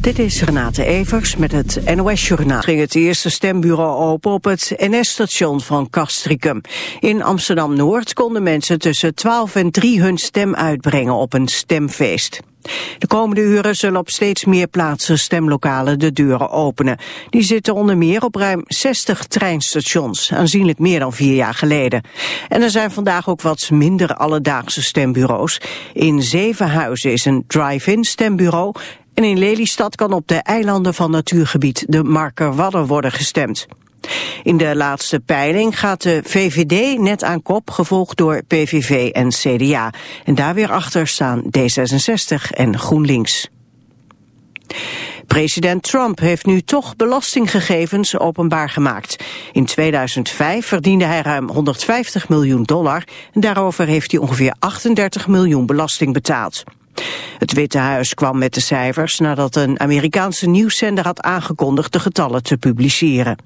Dit is Renate Evers met het NOS Journaal. Ging het eerste stembureau open op het NS-station van Castricum. In Amsterdam-Noord konden mensen tussen 12 en 3 hun stem uitbrengen op een stemfeest. De komende uren zullen op steeds meer plaatsen stemlokalen de deuren openen. Die zitten onder meer op ruim 60 treinstations, aanzienlijk meer dan vier jaar geleden. En er zijn vandaag ook wat minder alledaagse stembureaus. In Zevenhuizen is een drive-in stembureau en in Lelystad kan op de eilanden van natuurgebied de Marker Wadden worden gestemd. In de laatste peiling gaat de VVD net aan kop, gevolgd door PVV en CDA. En daar weer achter staan D66 en GroenLinks. President Trump heeft nu toch belastinggegevens openbaar gemaakt. In 2005 verdiende hij ruim 150 miljoen dollar en daarover heeft hij ongeveer 38 miljoen belasting betaald. Het Witte Huis kwam met de cijfers nadat een Amerikaanse nieuwszender had aangekondigd de getallen te publiceren.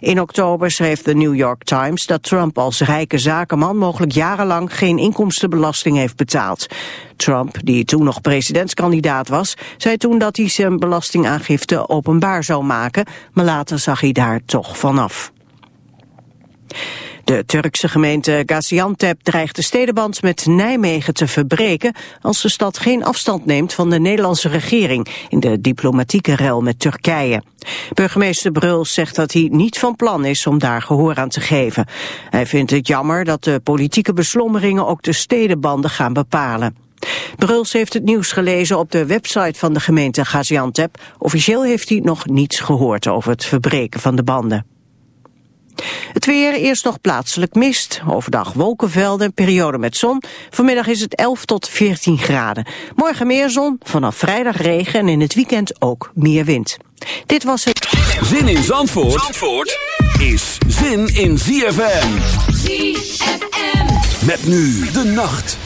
In oktober schreef de New York Times dat Trump als rijke zakenman mogelijk jarenlang geen inkomstenbelasting heeft betaald. Trump, die toen nog presidentskandidaat was, zei toen dat hij zijn belastingaangifte openbaar zou maken, maar later zag hij daar toch vanaf. De Turkse gemeente Gaziantep dreigt de stedenband met Nijmegen te verbreken als de stad geen afstand neemt van de Nederlandse regering in de diplomatieke rel met Turkije. Burgemeester Bruls zegt dat hij niet van plan is om daar gehoor aan te geven. Hij vindt het jammer dat de politieke beslommeringen ook de stedenbanden gaan bepalen. Bruls heeft het nieuws gelezen op de website van de gemeente Gaziantep. Officieel heeft hij nog niets gehoord over het verbreken van de banden. Het weer, eerst nog plaatselijk mist. Overdag wolkenvelden, periode met zon. Vanmiddag is het 11 tot 14 graden. Morgen meer zon, vanaf vrijdag regen en in het weekend ook meer wind. Dit was het... Zin in Zandvoort, Zandvoort is zin in ZFM. ZFM. Met nu de nacht.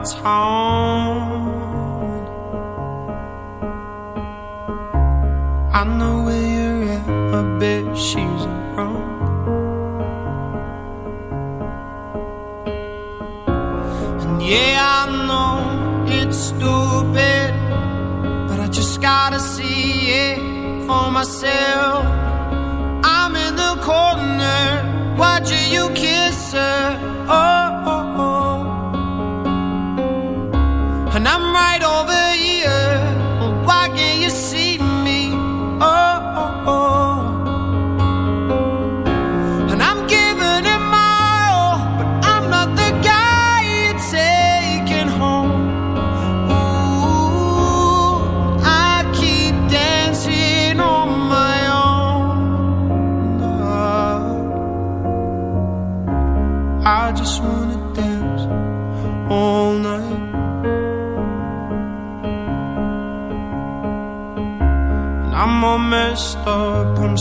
it's home.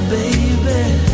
Baby.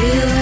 Feeling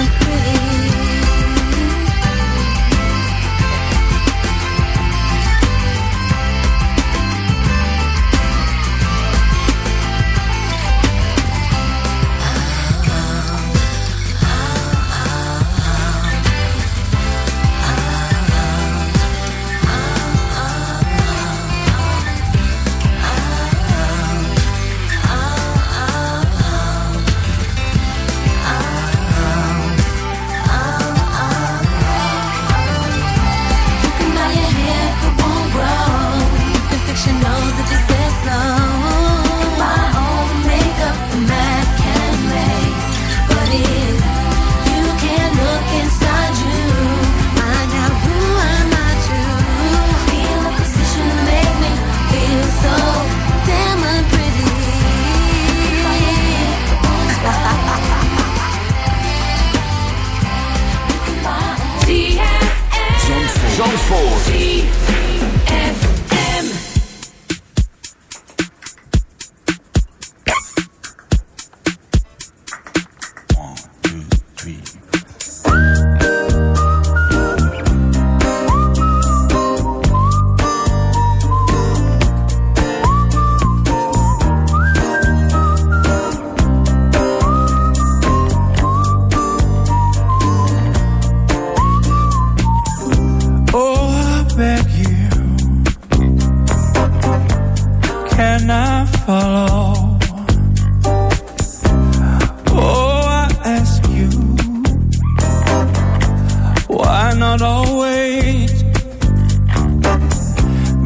not always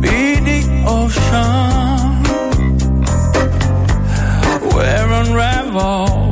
be the ocean where unravel?